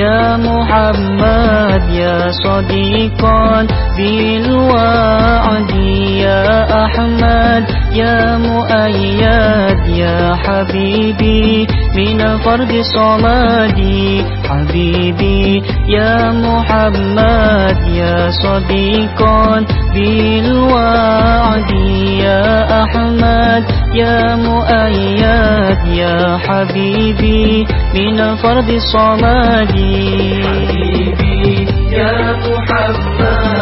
يا محمد يا صديقا بالوعد يا أحمد يا مؤيد يا حبيبي من الفرد صمدي حبيبي يا محمد صديقا بالوعد يا أحمد يا مؤيد يا حبيبي من الفرد صمدي. حبيبي يا محمد.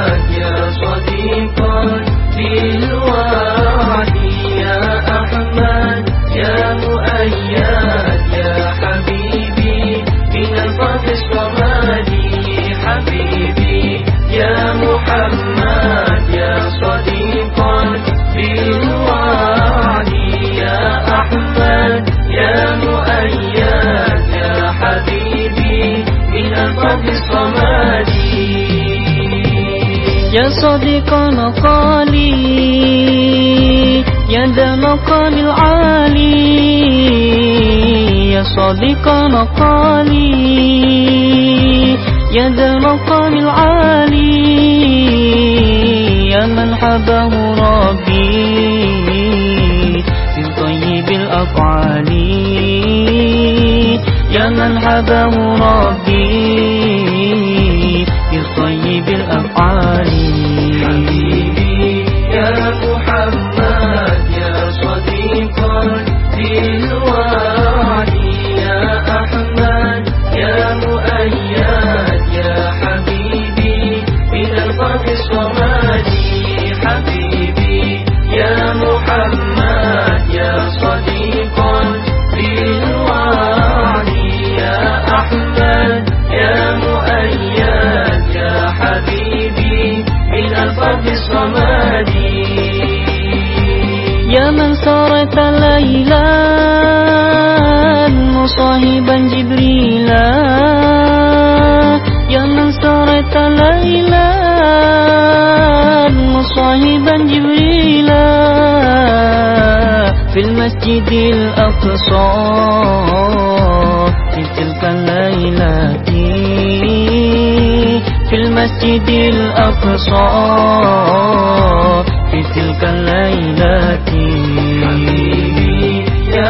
بالوعد يا أحمد يا مؤيد يا حبيبي من الفرد الصمدي يا صديق مقالي يا ذا المقام العالي. يا صديق مقالي يا ذا المقام العالي. يا من حبه ربي. في طيب الأفعال. يا من حبه ربي. سارت ليلا مصاحبا جبريلا يا من سارت ليلا مصاحبا جبريلا في المسجد الأقصى في تلك الليلة. في المسجد الأقصى في تلك الليلة.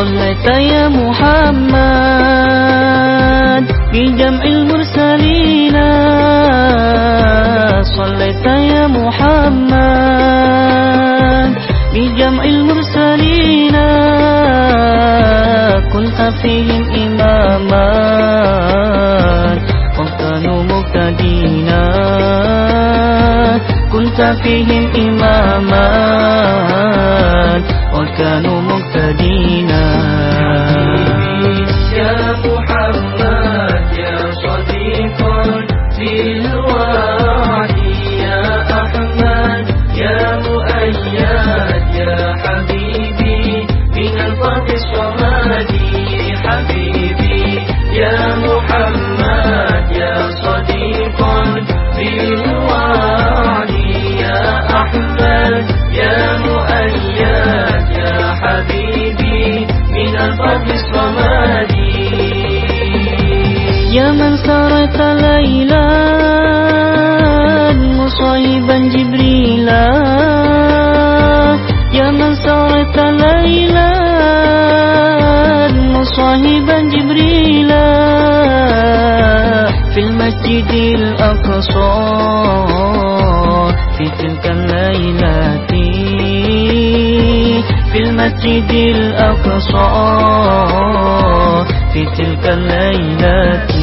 صليت يا محمد في جمع المرسلين. صليت يا محمد في جمع المرسلين. كنت فيهم إماما. وكانوا مهتدين. كنت فيهم إماما. الفرد الصمدي يا من سارت ليلا مصاحبا جبريلا. يا من سارت ليلا مصاحبا جبريلا. في المسجد الأقصى. المسجد الأقصى في تلك الليلة.